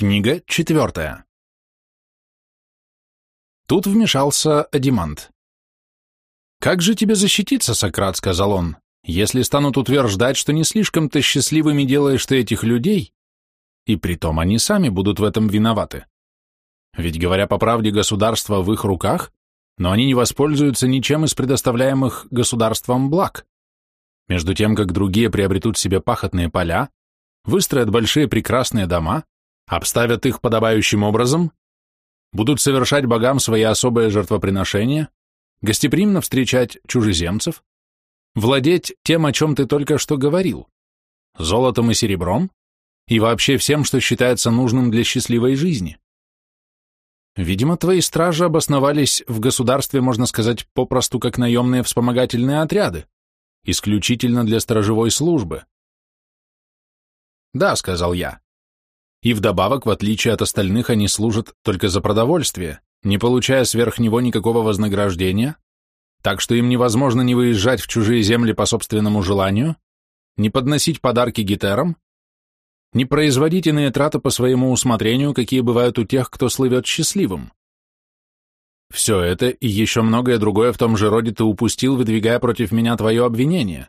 Книга четвертая. Тут вмешался Адимант. «Как же тебе защититься, Сократ?» — сказал он, «если станут утверждать, что не слишком-то счастливыми делаешь ты этих людей, и притом они сами будут в этом виноваты. Ведь, говоря по правде, государство в их руках, но они не воспользуются ничем из предоставляемых государством благ. Между тем, как другие приобретут себе пахотные поля, выстроят большие прекрасные дома, обставят их подобающим образом, будут совершать богам свои особые жертвоприношения, гостеприимно встречать чужеземцев, владеть тем, о чем ты только что говорил, золотом и серебром, и вообще всем, что считается нужным для счастливой жизни. Видимо, твои стражи обосновались в государстве, можно сказать, попросту как наемные вспомогательные отряды, исключительно для сторожевой службы. Да, сказал я, и вдобавок, в отличие от остальных, они служат только за продовольствие, не получая сверх него никакого вознаграждения, так что им невозможно не выезжать в чужие земли по собственному желанию, не подносить подарки гитерам, не производить иные траты по своему усмотрению, какие бывают у тех, кто слывет счастливым. Все это и еще многое другое в том же роде ты упустил, выдвигая против меня твое обвинение.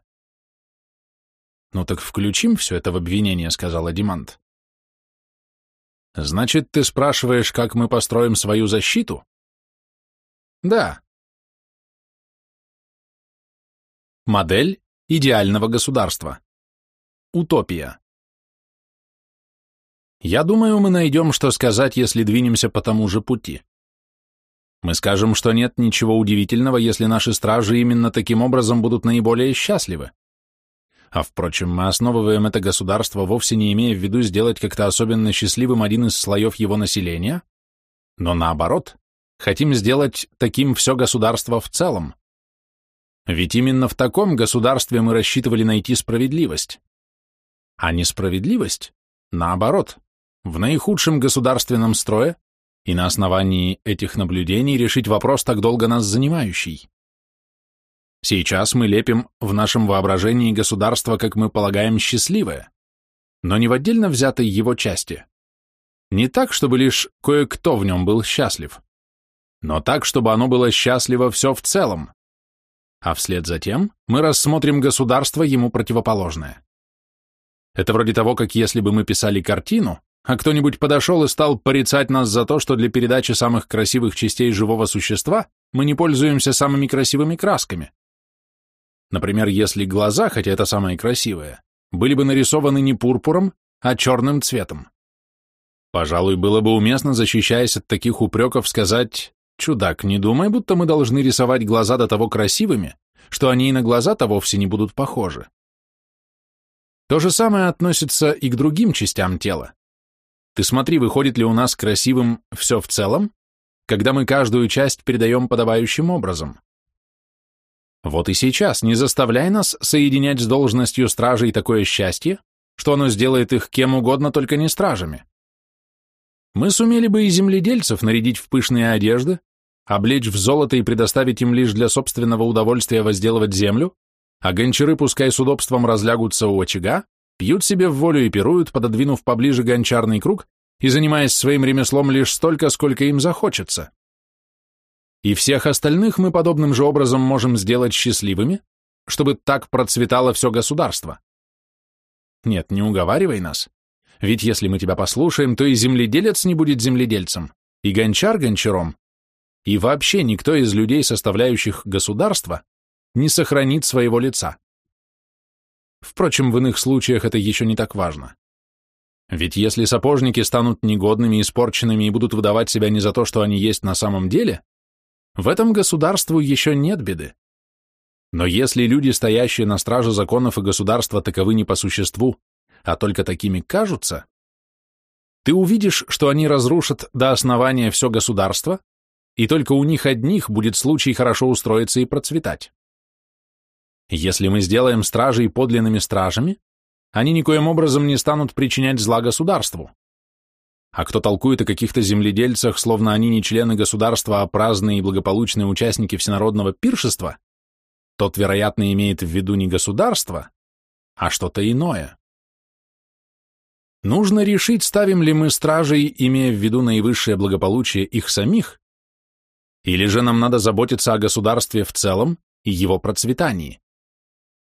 «Ну так включим все это в обвинение», — сказал Адимант. Значит, ты спрашиваешь, как мы построим свою защиту? Да. Модель идеального государства. Утопия. Я думаю, мы найдем, что сказать, если двинемся по тому же пути. Мы скажем, что нет ничего удивительного, если наши стражи именно таким образом будут наиболее счастливы. А впрочем, мы основываем это государство вовсе не имея в виду сделать как-то особенно счастливым один из слоев его населения, но наоборот, хотим сделать таким все государство в целом. Ведь именно в таком государстве мы рассчитывали найти справедливость. А несправедливость, наоборот, в наихудшем государственном строе и на основании этих наблюдений решить вопрос, так долго нас занимающий. Сейчас мы лепим в нашем воображении государство, как мы полагаем, счастливое, но не в отдельно взятой его части. Не так, чтобы лишь кое-кто в нем был счастлив, но так, чтобы оно было счастливо все в целом. А вслед за тем мы рассмотрим государство ему противоположное. Это вроде того, как если бы мы писали картину, а кто-нибудь подошел и стал порицать нас за то, что для передачи самых красивых частей живого существа мы не пользуемся самыми красивыми красками. Например, если глаза, хотя это самое красивое, были бы нарисованы не пурпуром, а черным цветом. Пожалуй, было бы уместно, защищаясь от таких упреков, сказать «Чудак, не думай, будто мы должны рисовать глаза до того красивыми, что они и на глаза-то вовсе не будут похожи». То же самое относится и к другим частям тела. Ты смотри, выходит ли у нас красивым все в целом, когда мы каждую часть передаем подобающим образом. Вот и сейчас не заставляй нас соединять с должностью стражей такое счастье, что оно сделает их кем угодно, только не стражами. Мы сумели бы и земледельцев нарядить в пышные одежды, облечь в золото и предоставить им лишь для собственного удовольствия возделывать землю, а гончары пускай с удобством разлягутся у очага, пьют себе в волю и пируют, пододвинув поближе гончарный круг и занимаясь своим ремеслом лишь столько, сколько им захочется. И всех остальных мы подобным же образом можем сделать счастливыми, чтобы так процветало все государство. Нет, не уговаривай нас. Ведь если мы тебя послушаем, то и земледелец не будет земледельцем, и гончар гончаром, и вообще никто из людей, составляющих государство, не сохранит своего лица. Впрочем, в иных случаях это еще не так важно. Ведь если сапожники станут негодными, испорченными и будут выдавать себя не за то, что они есть на самом деле, в этом государству еще нет беды. Но если люди, стоящие на страже законов и государства, таковы не по существу, а только такими кажутся, ты увидишь, что они разрушат до основания все государство, и только у них одних будет случай хорошо устроиться и процветать. Если мы сделаем стражей подлинными стражами, они никоим образом не станут причинять зла государству. А кто толкует о каких-то земледельцах, словно они не члены государства, а праздные и благополучные участники всенародного пиршества, тот, вероятно, имеет в виду не государство, а что-то иное. Нужно решить, ставим ли мы стражей, имея в виду наивысшее благополучие их самих, или же нам надо заботиться о государстве в целом и его процветании.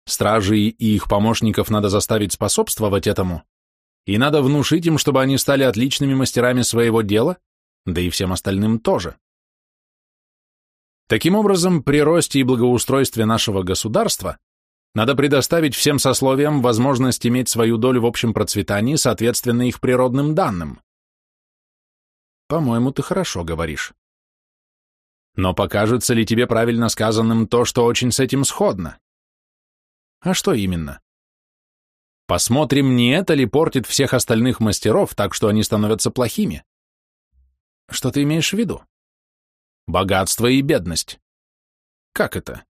Стражей и их помощников надо заставить способствовать этому, и надо внушить им, чтобы они стали отличными мастерами своего дела, да и всем остальным тоже. Таким образом, при росте и благоустройстве нашего государства надо предоставить всем сословиям возможность иметь свою долю в общем процветании, соответственно их природным данным. По-моему, ты хорошо говоришь. Но покажется ли тебе правильно сказанным то, что очень с этим сходно? А что именно? Посмотрим, не это ли портит всех остальных мастеров, так что они становятся плохими. Что ты имеешь в виду? Богатство и бедность. Как это?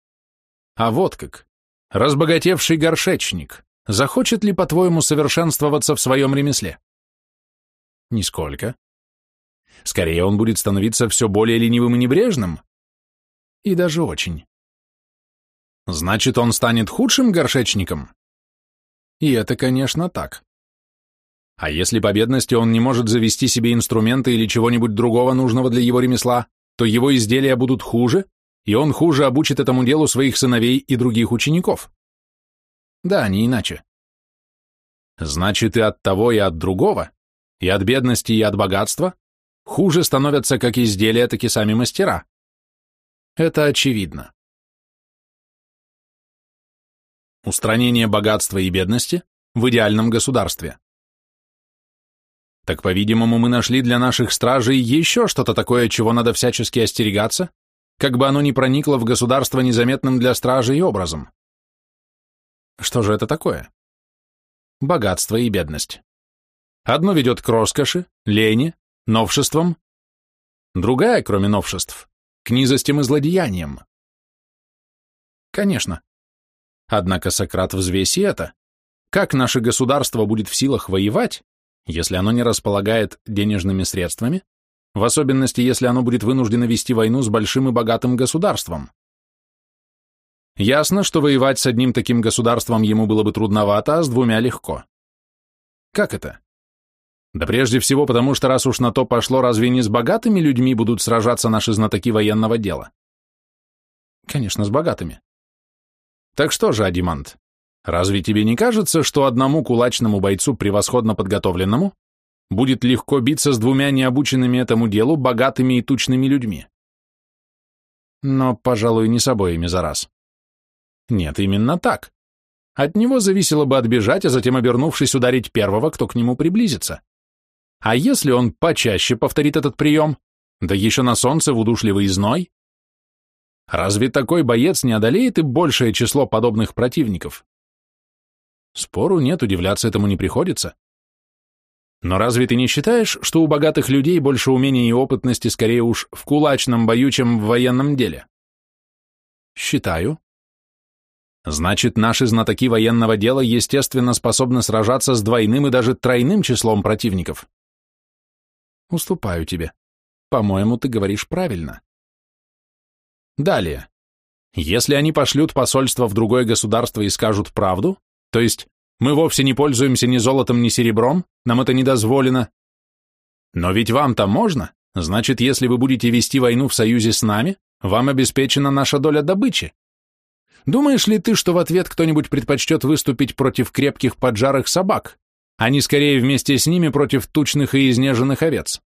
А вот как. Разбогатевший горшечник. Захочет ли, по-твоему, совершенствоваться в своем ремесле? Нисколько. Скорее, он будет становиться все более ленивым и небрежным. И даже очень. Значит, он станет худшим горшечником? И это, конечно, так. А если по бедности он не может завести себе инструменты или чего-нибудь другого нужного для его ремесла, то его изделия будут хуже, и он хуже обучит этому делу своих сыновей и других учеников. Да, не иначе. Значит, и от того, и от другого, и от бедности, и от богатства, хуже становятся как изделия, так и сами мастера. Это очевидно. Устранение богатства и бедности в идеальном государстве. Так, по-видимому, мы нашли для наших стражей еще что-то такое, чего надо всячески остерегаться, как бы оно ни проникло в государство незаметным для стражей образом. Что же это такое? Богатство и бедность. Одно ведет к роскоши, лени, новшествам, другая, кроме новшеств, к низостям и злодеяниям. Конечно. Однако Сократ взвеси это. Как наше государство будет в силах воевать, если оно не располагает денежными средствами, в особенности, если оно будет вынуждено вести войну с большим и богатым государством. Ясно, что воевать с одним таким государством ему было бы трудновато, а с двумя легко. Как это? Да прежде всего потому, что раз уж на то пошло, разве не с богатыми людьми будут сражаться наши знатоки военного дела? Конечно, с богатыми. Так что же, Адимант, разве тебе не кажется, что одному кулачному бойцу, превосходно подготовленному, будет легко биться с двумя необученными этому делу богатыми и тучными людьми? Но, пожалуй, не с обоими за раз. Нет, именно так. От него зависело бы отбежать, а затем, обернувшись, ударить первого, кто к нему приблизится. А если он почаще повторит этот прием, да еще на солнце в удушливый зной? Разве такой боец не одолеет и большее число подобных противников? Спору нет, удивляться этому не приходится. Но разве ты не считаешь, что у богатых людей больше умения и опытности скорее уж в кулачном бою, чем в военном деле? Считаю. Значит, наши знатоки военного дела, естественно, способны сражаться с двойным и даже тройным числом противников. Уступаю тебе. По-моему, ты говоришь правильно. Далее. Если они пошлют посольство в другое государство и скажут правду, то есть мы вовсе не пользуемся ни золотом, ни серебром, нам это не дозволено. Но ведь вам-то можно, значит, если вы будете вести войну в союзе с нами, вам обеспечена наша доля добычи. Думаешь ли ты, что в ответ кто-нибудь предпочтет выступить против крепких поджарых собак, они скорее вместе с ними против тучных и изнеженных овец.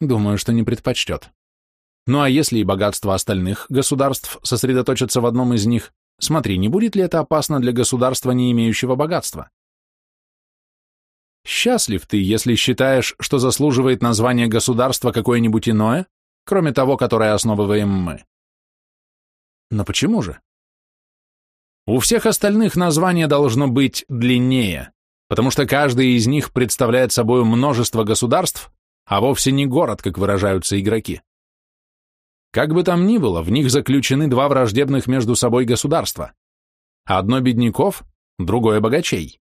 Думаю, что не предпочтет. Ну а если и богатство остальных государств сосредоточится в одном из них, смотри, не будет ли это опасно для государства, не имеющего богатства? Счастлив ты, если считаешь, что заслуживает названия государства какое-нибудь иное, кроме того, которое основываем мы. Но почему же? У всех остальных название должно быть длиннее потому что каждый из них представляет собой множество государств, а вовсе не город, как выражаются игроки. Как бы там ни было, в них заключены два враждебных между собой государства. Одно бедняков, другое богачей.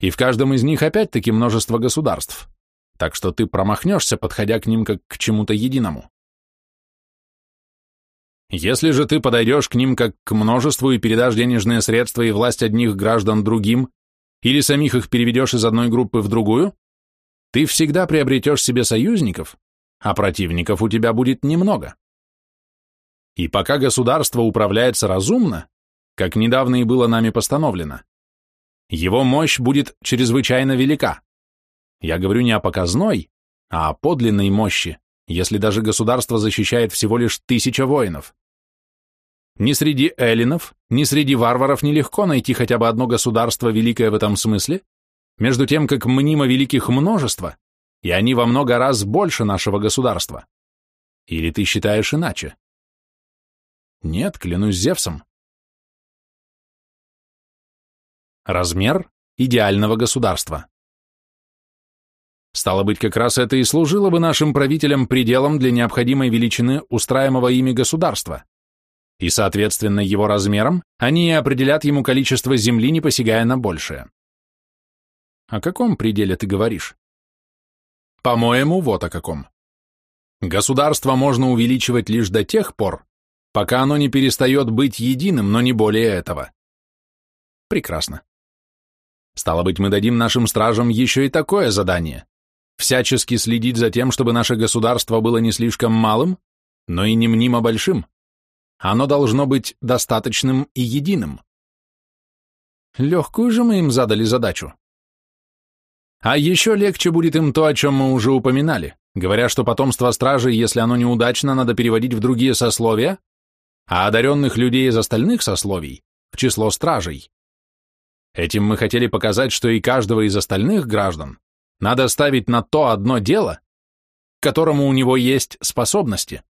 И в каждом из них опять-таки множество государств, так что ты промахнешься, подходя к ним как к чему-то единому. Если же ты подойдешь к ним как к множеству и передашь денежные средства и власть одних граждан другим, или самих их переведешь из одной группы в другую, ты всегда приобретешь себе союзников, а противников у тебя будет немного. И пока государство управляется разумно, как недавно и было нами постановлено, его мощь будет чрезвычайно велика. Я говорю не о показной, а о подлинной мощи, если даже государство защищает всего лишь тысяча воинов. Ни среди эллинов, ни среди варваров нелегко найти хотя бы одно государство великое в этом смысле, между тем, как мнимо великих множество, и они во много раз больше нашего государства. Или ты считаешь иначе? Нет, клянусь Зевсом. Размер идеального государства. Стало быть, как раз это и служило бы нашим правителям пределом для необходимой величины устраиваемого ими государства. И, соответственно, его размером они и определят ему количество земли, не посягая на большее. О каком пределе ты говоришь? По-моему, вот о каком. Государство можно увеличивать лишь до тех пор, пока оно не перестает быть единым, но не более этого. Прекрасно. Стало быть, мы дадим нашим стражам еще и такое задание всячески следить за тем, чтобы наше государство было не слишком малым, но и не мнимо большим. Оно должно быть достаточным и единым. Легкую же мы им задали задачу. А еще легче будет им то, о чем мы уже упоминали, говоря, что потомство стражей, если оно неудачно, надо переводить в другие сословия, а одаренных людей из остальных сословий в число стражей. Этим мы хотели показать, что и каждого из остальных граждан надо ставить на то одно дело, к которому у него есть способности,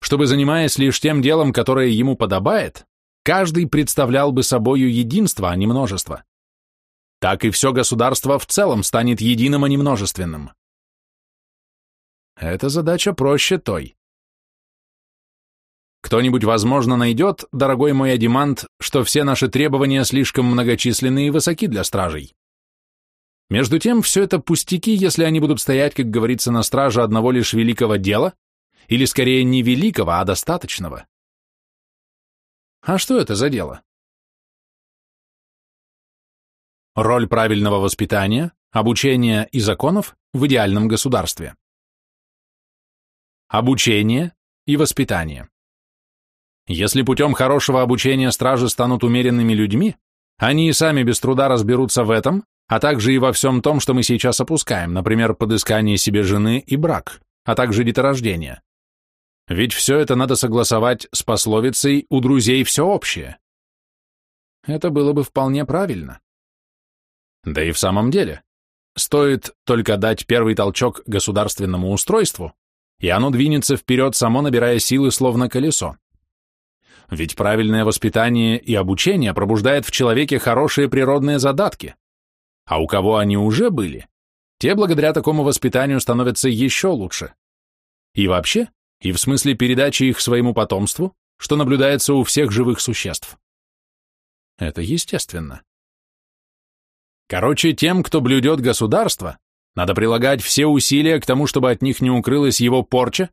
чтобы, занимаясь лишь тем делом, которое ему подобает, каждый представлял бы собою единство, а не множество. Так и все государство в целом станет единым, а не множественным. Эта задача проще той. Кто-нибудь, возможно, найдет, дорогой мой Адимант, что все наши требования слишком многочисленны и высоки для стражей. Между тем, все это пустяки, если они будут стоять, как говорится, на страже одного лишь великого дела, или скорее не великого, а достаточного. А что это за дело? Роль правильного воспитания, обучения и законов в идеальном государстве. Обучение и воспитание. Если путем хорошего обучения стражи станут умеренными людьми, они и сами без труда разберутся в этом, а также и во всем том, что мы сейчас опускаем, например, подыскание себе жены и брак, а также деторождение. Ведь все это надо согласовать с пословицей «у друзей все общее». Это было бы вполне правильно. Да и в самом деле, стоит только дать первый толчок государственному устройству, и оно двинется вперед само, набирая силы, словно колесо. Ведь правильное воспитание и обучение пробуждает в человеке хорошие природные задатки, а у кого они уже были, те благодаря такому воспитанию становятся еще лучше. И вообще, и в смысле передачи их своему потомству, что наблюдается у всех живых существ. Это естественно. Короче, тем, кто блюдет государство, надо прилагать все усилия к тому, чтобы от них не укрылась его порча,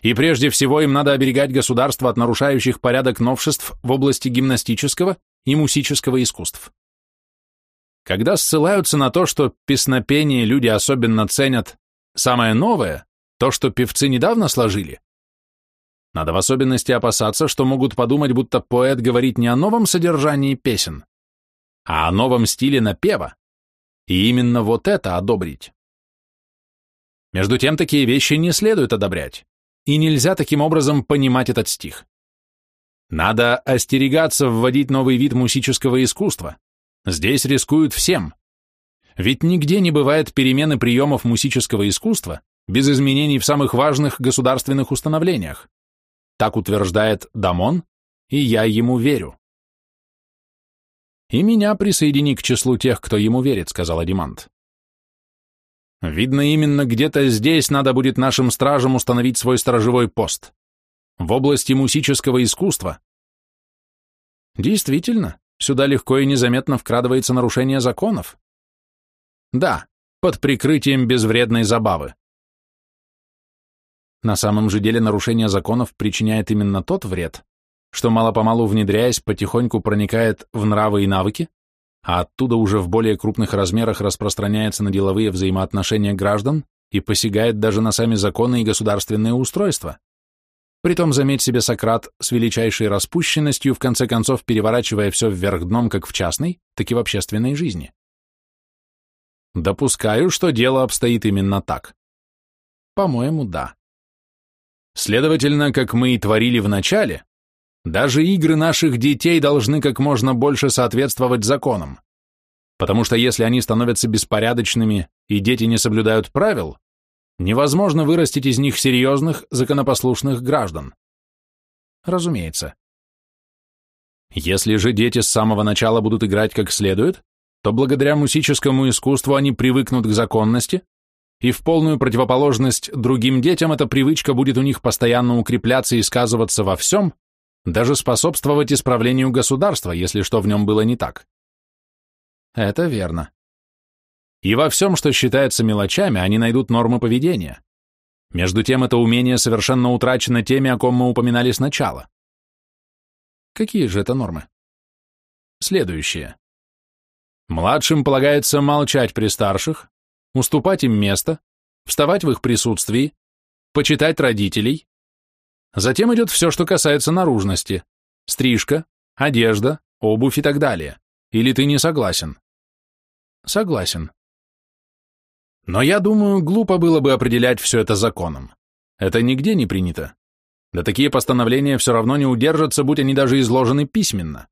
и прежде всего им надо оберегать государство от нарушающих порядок новшеств в области гимнастического и мусического искусств. Когда ссылаются на то, что песнопение люди особенно ценят самое новое, то, что певцы недавно сложили, надо в особенности опасаться, что могут подумать, будто поэт говорит не о новом содержании песен, а о новом стиле напева, и именно вот это одобрить. Между тем, такие вещи не следует одобрять, и нельзя таким образом понимать этот стих. Надо остерегаться вводить новый вид мусического искусства, Здесь рискуют всем. Ведь нигде не бывает перемены приемов мусического искусства без изменений в самых важных государственных установлениях. Так утверждает Дамон, и я ему верю. «И меня присоедини к числу тех, кто ему верит», — сказал Адимант. «Видно, именно где-то здесь надо будет нашим стражам установить свой сторожевой пост. В области мусического искусства». «Действительно, Сюда легко и незаметно вкрадывается нарушение законов. Да, под прикрытием безвредной забавы. На самом же деле нарушение законов причиняет именно тот вред, что мало-помалу внедряясь, потихоньку проникает в нравы и навыки, а оттуда уже в более крупных размерах распространяется на деловые взаимоотношения граждан и посягает даже на сами законы и государственные устройства. Притом, заметь себе, Сократ с величайшей распущенностью, в конце концов, переворачивая все вверх дном как в частной, так и в общественной жизни. Допускаю, что дело обстоит именно так. По-моему, да. Следовательно, как мы и творили в начале, даже игры наших детей должны как можно больше соответствовать законам. Потому что если они становятся беспорядочными и дети не соблюдают правил, невозможно вырастить из них серьезных, законопослушных граждан. Разумеется. Если же дети с самого начала будут играть как следует, то благодаря мусическому искусству они привыкнут к законности, и в полную противоположность другим детям эта привычка будет у них постоянно укрепляться и сказываться во всем, даже способствовать исправлению государства, если что в нем было не так. Это верно. И во всем, что считается мелочами, они найдут нормы поведения. Между тем, это умение совершенно утрачено теми, о ком мы упоминали сначала. Какие же это нормы? Следующее. Младшим полагается молчать при старших, уступать им место, вставать в их присутствии, почитать родителей, Затем идет все, что касается наружности. Стрижка, одежда, обувь и так далее. Или ты не согласен? Согласен. Но я думаю, глупо было бы определять все это законом. Это нигде не принято. Да такие постановления все равно не удержатся, будь они даже изложены письменно.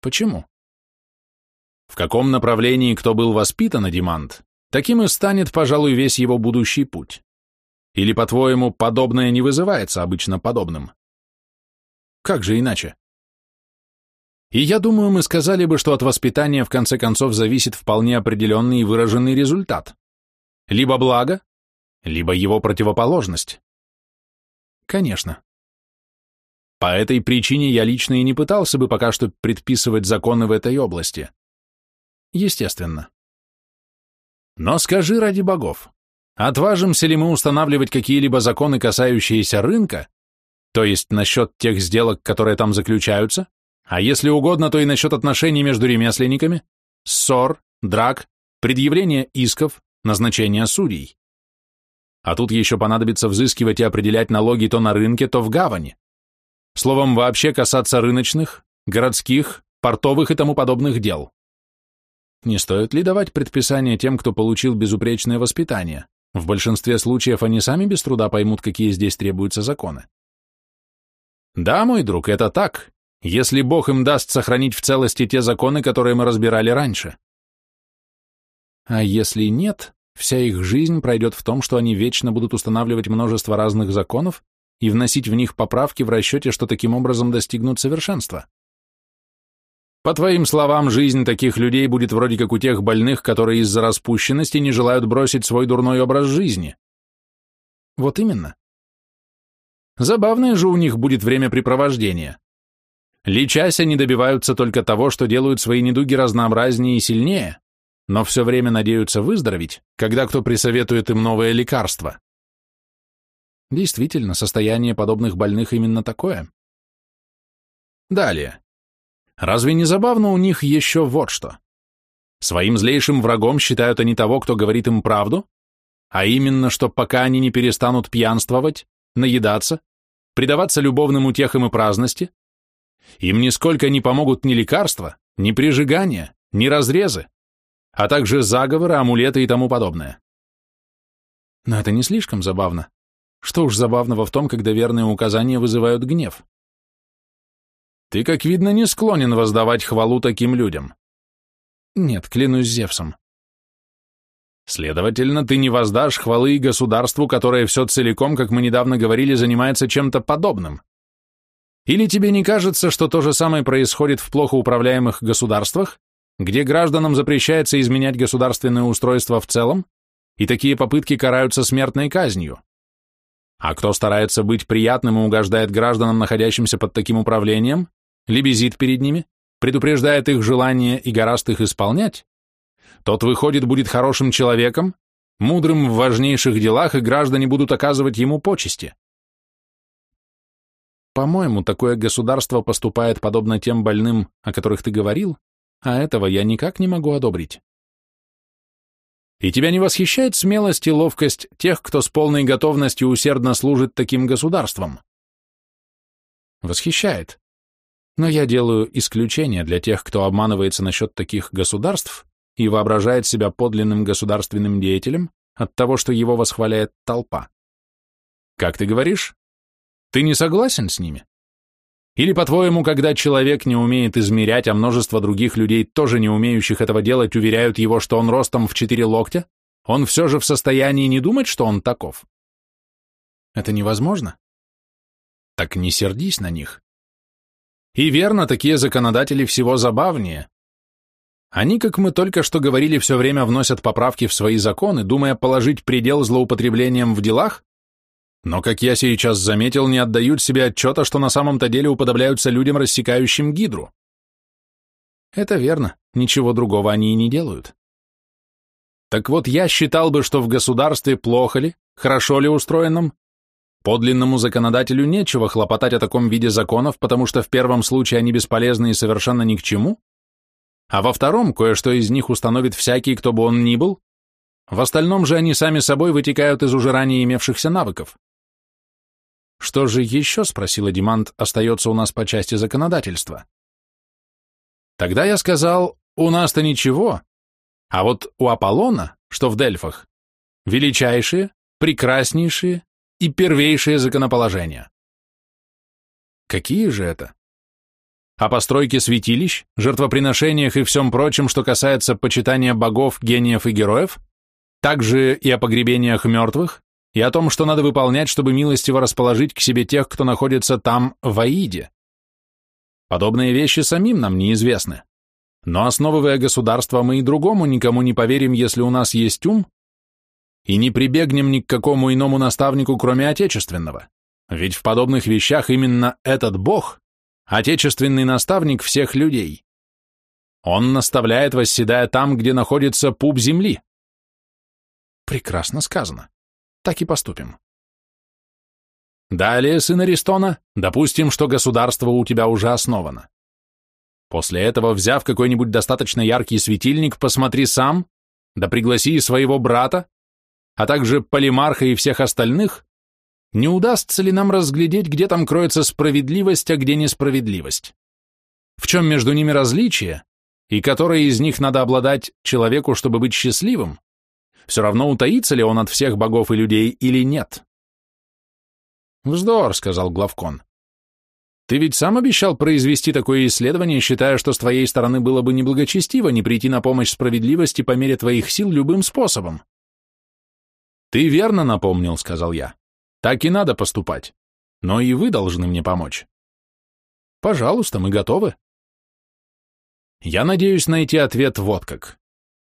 Почему? В каком направлении кто был воспитан, Адимант, таким и станет, пожалуй, весь его будущий путь. Или, по-твоему, подобное не вызывается обычно подобным? Как же иначе? И я думаю, мы сказали бы, что от воспитания в конце концов зависит вполне определенный и выраженный результат. Либо благо, либо его противоположность. Конечно. По этой причине я лично и не пытался бы пока что предписывать законы в этой области. Естественно. Но скажи ради богов, Отважимся ли мы устанавливать какие-либо законы, касающиеся рынка, то есть насчет тех сделок, которые там заключаются, а если угодно, то и насчет отношений между ремесленниками, ссор, драк, предъявления исков, назначения судей. А тут еще понадобится взыскивать и определять налоги то на рынке, то в гавани. Словом, вообще касаться рыночных, городских, портовых и тому подобных дел. Не стоит ли давать предписание тем, кто получил безупречное воспитание? В большинстве случаев они сами без труда поймут, какие здесь требуются законы. Да, мой друг, это так, если Бог им даст сохранить в целости те законы, которые мы разбирали раньше. А если нет, вся их жизнь пройдет в том, что они вечно будут устанавливать множество разных законов и вносить в них поправки в расчете, что таким образом достигнут совершенства. По твоим словам, жизнь таких людей будет вроде как у тех больных, которые из-за распущенности не желают бросить свой дурной образ жизни. Вот именно. Забавное же у них будет времяпрепровождение. Лечась они добиваются только того, что делают свои недуги разнообразнее и сильнее, но все время надеются выздороветь, когда кто присоветует им новое лекарство. Действительно, состояние подобных больных именно такое. Далее. Разве не забавно у них еще вот что? Своим злейшим врагом считают они того, кто говорит им правду, а именно, что пока они не перестанут пьянствовать, наедаться, предаваться любовным утехам и праздности, им нисколько не помогут ни лекарства, ни прижигания, ни разрезы, а также заговоры, амулеты и тому подобное. Но это не слишком забавно. Что уж забавного в том, когда верные указания вызывают гнев. Ты, как видно, не склонен воздавать хвалу таким людям. Нет, клянусь Зевсом. Следовательно, ты не воздашь хвалы и государству, которое все целиком, как мы недавно говорили, занимается чем-то подобным. Или тебе не кажется, что то же самое происходит в плохо управляемых государствах, где гражданам запрещается изменять государственное устройство в целом, и такие попытки караются смертной казнью? А кто старается быть приятным и угождает гражданам, находящимся под таким управлением, лебезит перед ними, предупреждает их желание и гораст их исполнять, тот, выходит, будет хорошим человеком, мудрым в важнейших делах, и граждане будут оказывать ему почести. По-моему, такое государство поступает подобно тем больным, о которых ты говорил, а этого я никак не могу одобрить. И тебя не восхищает смелость и ловкость тех, кто с полной готовностью усердно служит таким государством? Восхищает. Но я делаю исключение для тех, кто обманывается насчет таких государств и воображает себя подлинным государственным деятелем от того, что его восхваляет толпа. Как ты говоришь? Ты не согласен с ними? Или, по-твоему, когда человек не умеет измерять, а множество других людей, тоже не умеющих этого делать, уверяют его, что он ростом в четыре локтя, он все же в состоянии не думать, что он таков? Это невозможно. Так не сердись на них. И верно, такие законодатели всего забавнее. Они, как мы только что говорили, все время вносят поправки в свои законы, думая положить предел злоупотреблениям в делах, но, как я сейчас заметил, не отдают себе отчета, что на самом-то деле уподобляются людям, рассекающим гидру. Это верно, ничего другого они и не делают. Так вот, я считал бы, что в государстве плохо ли, хорошо ли устроенном, Подлинному законодателю нечего хлопотать о таком виде законов, потому что в первом случае они бесполезны и совершенно ни к чему, а во втором кое-что из них установит всякий, кто бы он ни был, в остальном же они сами собой вытекают из уже ранее имевшихся навыков. Что же еще, спросила Димант, остается у нас по части законодательства? Тогда я сказал, у нас-то ничего, а вот у Аполлона, что в Дельфах, величайшие, прекраснейшие, и первейшие законоположения. Какие же это? О постройке святилищ, жертвоприношениях и всем прочем, что касается почитания богов, гениев и героев, также и о погребениях мертвых, и о том, что надо выполнять, чтобы милостиво расположить к себе тех, кто находится там, в Аиде. Подобные вещи самим нам неизвестны. Но основывая государство, мы и другому никому не поверим, если у нас есть ум, и не прибегнем ни к какому иному наставнику, кроме отечественного. Ведь в подобных вещах именно этот Бог – отечественный наставник всех людей. Он наставляет, восседая там, где находится пуп земли. Прекрасно сказано. Так и поступим. Далее, сын Аристона, допустим, что государство у тебя уже основано. После этого, взяв какой-нибудь достаточно яркий светильник, посмотри сам, да пригласи своего брата, а также Полимарха и всех остальных, не удастся ли нам разглядеть, где там кроется справедливость, а где несправедливость? В чем между ними различие, и которой из них надо обладать человеку, чтобы быть счастливым? Все равно утаится ли он от всех богов и людей или нет? «Вздор», — сказал Главкон. «Ты ведь сам обещал произвести такое исследование, считая, что с твоей стороны было бы неблагочестиво не прийти на помощь справедливости по мере твоих сил любым способом». «Ты верно напомнил», — сказал я. «Так и надо поступать. Но и вы должны мне помочь». «Пожалуйста, мы готовы». Я надеюсь найти ответ вот как.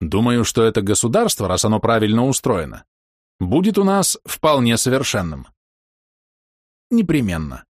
Думаю, что это государство, раз оно правильно устроено, будет у нас вполне совершенным. Непременно.